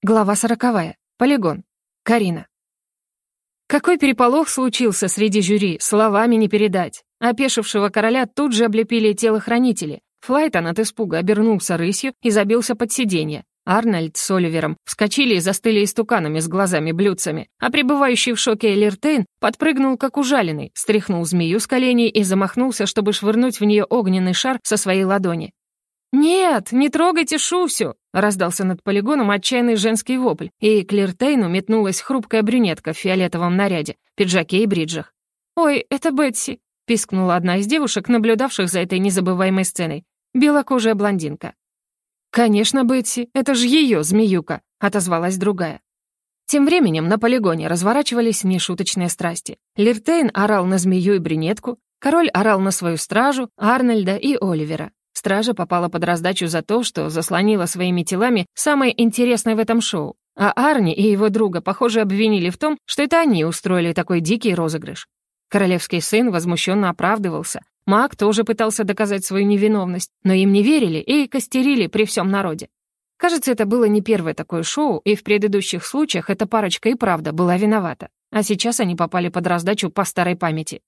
Глава сороковая. Полигон. Карина. Какой переполох случился среди жюри, словами не передать. Опешившего короля тут же облепили телохранители. Флайтон от испуга обернулся рысью и забился под сиденье. Арнольд с Оливером вскочили и застыли истуканами с глазами-блюдцами, а пребывающий в шоке Элиртейн подпрыгнул как ужаленный, стряхнул змею с коленей и замахнулся, чтобы швырнуть в нее огненный шар со своей ладони. «Нет, не трогайте Шусю!» — раздался над полигоном отчаянный женский вопль, и к Лиртейну метнулась хрупкая брюнетка в фиолетовом наряде, пиджаке и бриджах. «Ой, это Бетси!» — пискнула одна из девушек, наблюдавших за этой незабываемой сценой. Белокожая блондинка. «Конечно, Бетси, это же ее змеюка!» — отозвалась другая. Тем временем на полигоне разворачивались нешуточные страсти. Лиртейн орал на змею и брюнетку, король орал на свою стражу, Арнольда и Оливера. Стража попала под раздачу за то, что заслонила своими телами самое интересное в этом шоу. А Арни и его друга, похоже, обвинили в том, что это они устроили такой дикий розыгрыш. Королевский сын возмущенно оправдывался. Маг тоже пытался доказать свою невиновность, но им не верили и костерили при всем народе. Кажется, это было не первое такое шоу, и в предыдущих случаях эта парочка и правда была виновата. А сейчас они попали под раздачу по старой памяти.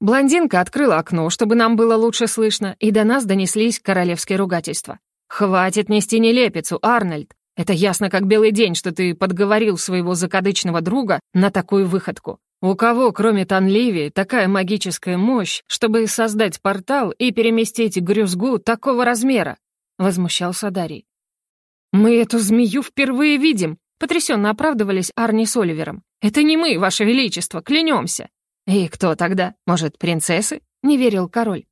Блондинка открыла окно, чтобы нам было лучше слышно, и до нас донеслись королевские ругательства. «Хватит нести нелепицу, Арнольд! Это ясно как белый день, что ты подговорил своего закадычного друга на такую выходку. У кого, кроме Танливи, такая магическая мощь, чтобы создать портал и переместить грюзгу такого размера?» — возмущался Дарий. «Мы эту змею впервые видим!» — потрясенно оправдывались Арни с Оливером. «Это не мы, Ваше Величество, клянемся!» «И кто тогда? Может, принцессы?» — не верил король.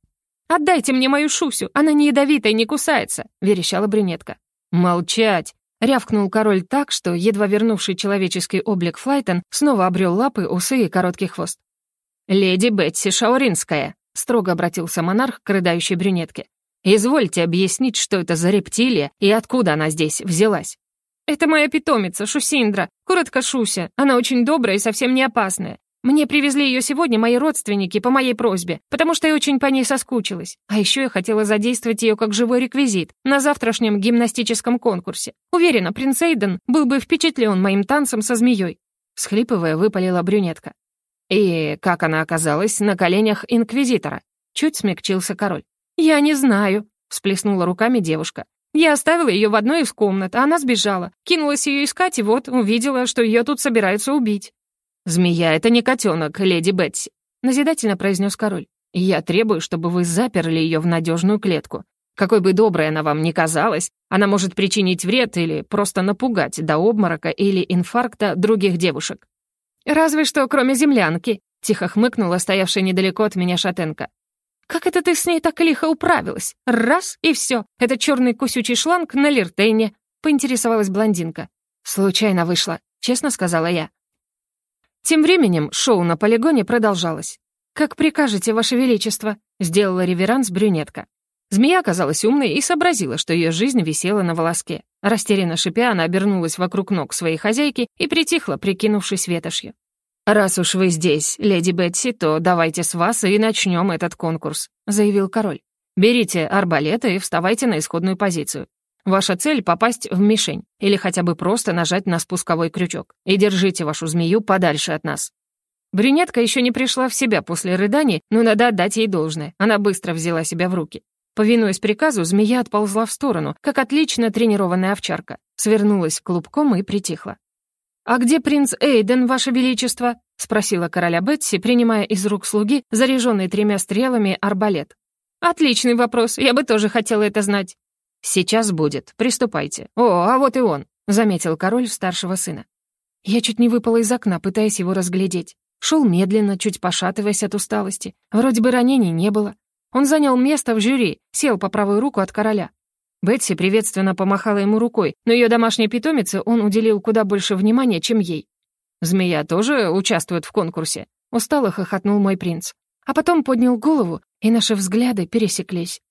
«Отдайте мне мою Шусю, она не ядовитая, не кусается», — верещала брюнетка. «Молчать!» — рявкнул король так, что едва вернувший человеческий облик Флайтон снова обрел лапы, усы и короткий хвост. «Леди Бетси Шауринская», — строго обратился монарх к рыдающей брюнетке. «Извольте объяснить, что это за рептилия и откуда она здесь взялась». «Это моя питомица, Шусиндра, коротко Шуся. Она очень добрая и совсем не опасная. Мне привезли ее сегодня мои родственники по моей просьбе, потому что я очень по ней соскучилась. А еще я хотела задействовать ее как живой реквизит на завтрашнем гимнастическом конкурсе. Уверена, принц Эйден был бы впечатлен моим танцем со змеей. Схлипывая, выпалила брюнетка. И как она оказалась на коленях инквизитора? Чуть смягчился король. «Я не знаю», — всплеснула руками девушка. «Я оставила ее в одной из комнат, а она сбежала. Кинулась ее искать и вот увидела, что ее тут собираются убить». «Змея — это не котенок, леди Бетси», — назидательно произнес король. «Я требую, чтобы вы заперли ее в надежную клетку. Какой бы доброй она вам ни казалась, она может причинить вред или просто напугать до обморока или инфаркта других девушек». «Разве что кроме землянки», — тихо хмыкнула стоявшая недалеко от меня шатенка. «Как это ты с ней так лихо управилась? Раз — и все. Это черный кусючий шланг на лиртейне», — поинтересовалась блондинка. «Случайно вышла», — честно сказала я. Тем временем шоу на полигоне продолжалось. «Как прикажете, Ваше Величество», — сделала реверанс брюнетка. Змея оказалась умной и сообразила, что ее жизнь висела на волоске. Растерянно шипя, она обернулась вокруг ног своей хозяйки и притихла, прикинувшись ветошью. «Раз уж вы здесь, леди Бетси, то давайте с вас и начнем этот конкурс», — заявил король. «Берите арбалеты и вставайте на исходную позицию. Ваша цель — попасть в мишень или хотя бы просто нажать на спусковой крючок. И держите вашу змею подальше от нас. Брюнетка еще не пришла в себя после рыданий, но надо отдать ей должное. Она быстро взяла себя в руки. Повинуясь приказу, змея отползла в сторону, как отлично тренированная овчарка. Свернулась клубком и притихла. «А где принц Эйден, ваше величество?» — спросила короля Бетси, принимая из рук слуги заряженный тремя стрелами арбалет. «Отличный вопрос, я бы тоже хотела это знать». «Сейчас будет. Приступайте. О, а вот и он», — заметил король старшего сына. Я чуть не выпала из окна, пытаясь его разглядеть. Шел медленно, чуть пошатываясь от усталости. Вроде бы ранений не было. Он занял место в жюри, сел по правую руку от короля. Бетси приветственно помахала ему рукой, но ее домашней питомице он уделил куда больше внимания, чем ей. «Змея тоже участвует в конкурсе?» Устало хохотнул мой принц. А потом поднял голову, и наши взгляды пересеклись.